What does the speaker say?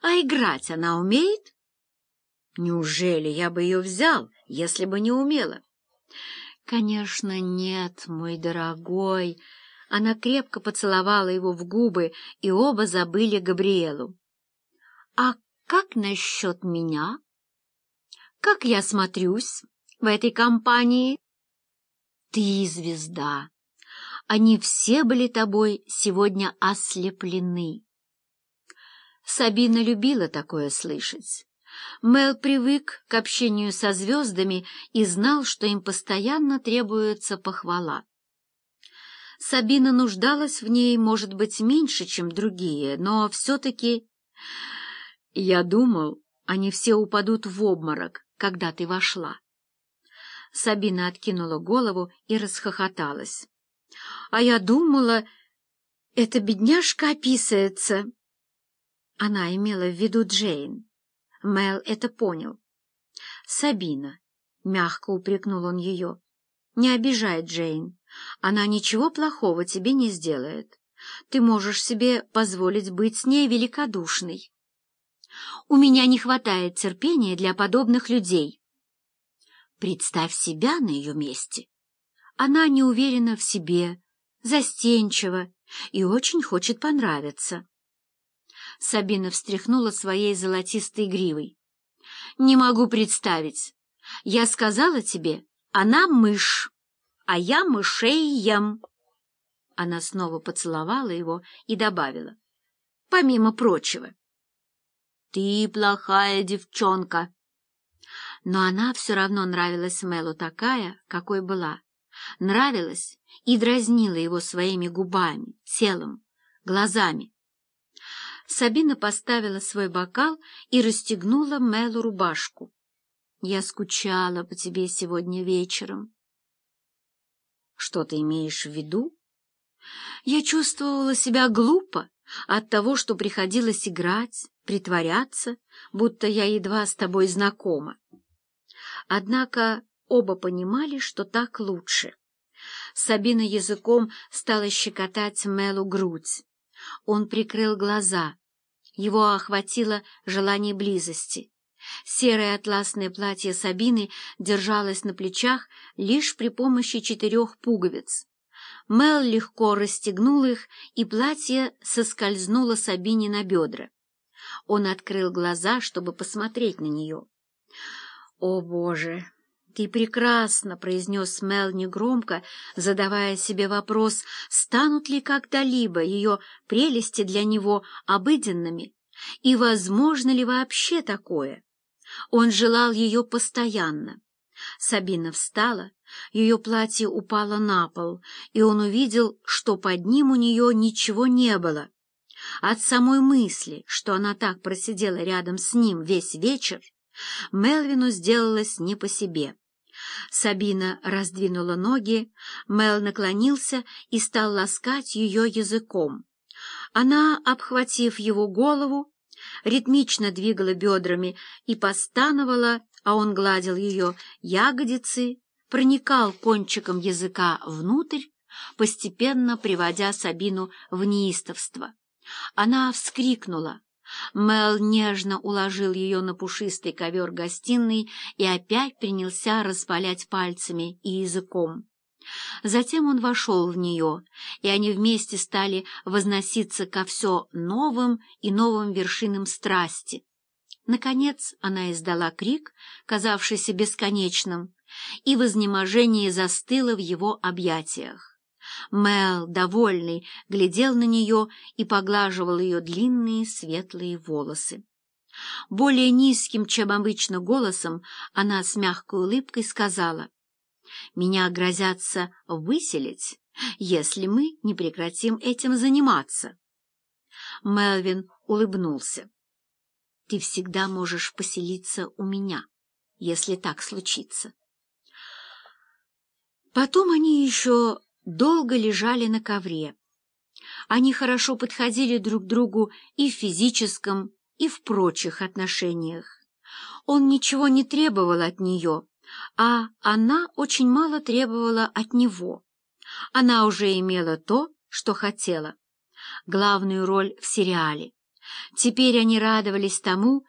А играть она умеет? Неужели я бы ее взял, если бы не умела? Конечно, нет, мой дорогой. Она крепко поцеловала его в губы, и оба забыли Габриэлу. А как насчет меня? Как я смотрюсь в этой компании? Ты звезда. Они все были тобой сегодня ослеплены. Сабина любила такое слышать. Мел привык к общению со звездами и знал, что им постоянно требуется похвала. Сабина нуждалась в ней, может быть, меньше, чем другие, но все-таки... Я думал, они все упадут в обморок, когда ты вошла. Сабина откинула голову и расхохоталась. — А я думала, эта бедняжка описывается. Она имела в виду Джейн. Мэл это понял. — Сабина, — мягко упрекнул он ее, — не обижай Джейн. Она ничего плохого тебе не сделает. Ты можешь себе позволить быть с ней великодушной. У меня не хватает терпения для подобных людей. Представь себя на ее месте. Она не уверена в себе, застенчива и очень хочет понравиться. Сабина встряхнула своей золотистой гривой. «Не могу представить. Я сказала тебе, она мышь, а я мышей ем». Она снова поцеловала его и добавила. «Помимо прочего». «Ты плохая девчонка». Но она все равно нравилась Мэлу такая, какой была. Нравилась и дразнила его своими губами, телом, глазами. Сабина поставила свой бокал и расстегнула Мэлу рубашку. «Я скучала по тебе сегодня вечером». «Что ты имеешь в виду?» «Я чувствовала себя глупо от того, что приходилось играть, притворяться, будто я едва с тобой знакома. Однако оба понимали, что так лучше. Сабина языком стала щекотать Мелу грудь. Он прикрыл глаза. Его охватило желание близости. Серое атласное платье Сабины держалось на плечах лишь при помощи четырех пуговиц. Мел легко расстегнул их, и платье соскользнуло Сабине на бедра. Он открыл глаза, чтобы посмотреть на нее. «О, Боже!» «Ты прекрасно!» — произнес Мел негромко, задавая себе вопрос, станут ли когда-либо ее прелести для него обыденными, и возможно ли вообще такое. Он желал ее постоянно. Сабина встала, ее платье упало на пол, и он увидел, что под ним у нее ничего не было. От самой мысли, что она так просидела рядом с ним весь вечер, Мелвину сделалось не по себе. Сабина раздвинула ноги, Мел наклонился и стал ласкать ее языком. Она, обхватив его голову, ритмично двигала бедрами и постановала, а он гладил ее ягодицы, проникал кончиком языка внутрь, постепенно приводя Сабину в неистовство. Она вскрикнула, Мел нежно уложил ее на пушистый ковер гостиной и опять принялся распалять пальцами и языком. Затем он вошел в нее, и они вместе стали возноситься ко все новым и новым вершинам страсти. Наконец она издала крик, казавшийся бесконечным, и в застыла в его объятиях. Мел, довольный, глядел на нее и поглаживал ее длинные светлые волосы. Более низким, чем обычно, голосом она с мягкой улыбкой сказала, «Меня грозятся выселить, если мы не прекратим этим заниматься». Мелвин улыбнулся. «Ты всегда можешь поселиться у меня, если так случится». Потом они еще долго лежали на ковре. Они хорошо подходили друг другу и в физическом, и в прочих отношениях. Он ничего не требовал от нее, а она очень мало требовала от него. Она уже имела то, что хотела. Главную роль в сериале. Теперь они радовались тому,